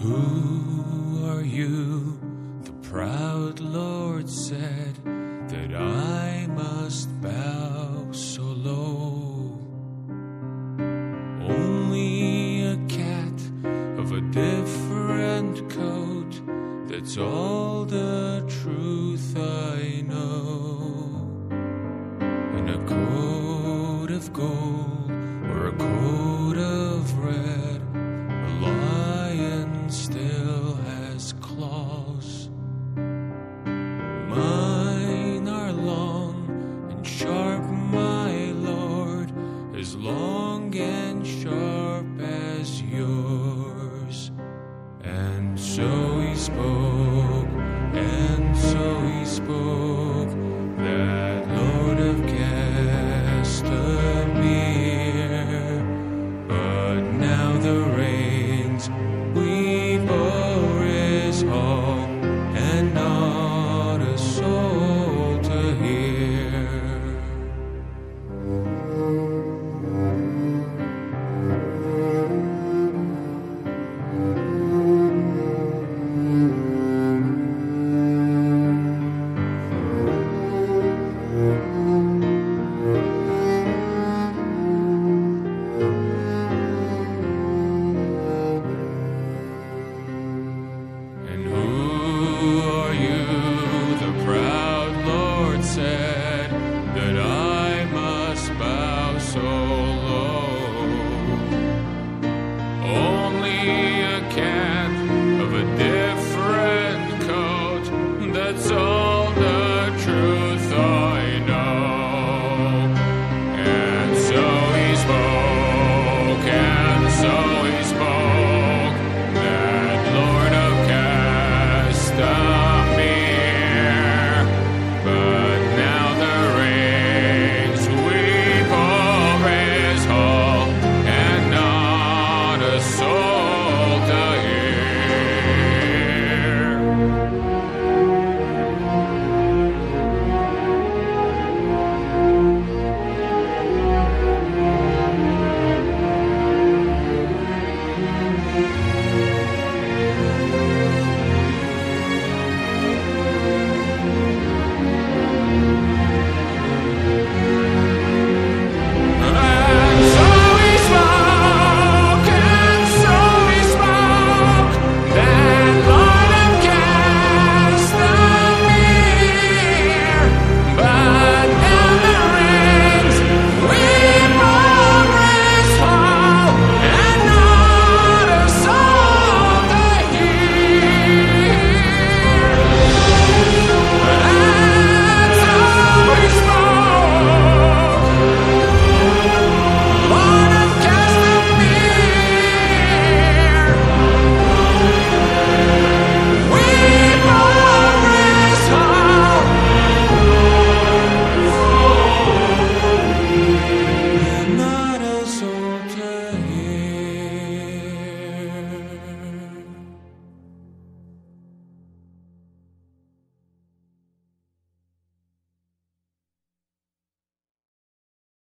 Who are you? The proud Lord said that I must bow so low. Only a cat of a different coat, that's all the truth I know. In a coat of gold or a coat of red, so he spoke.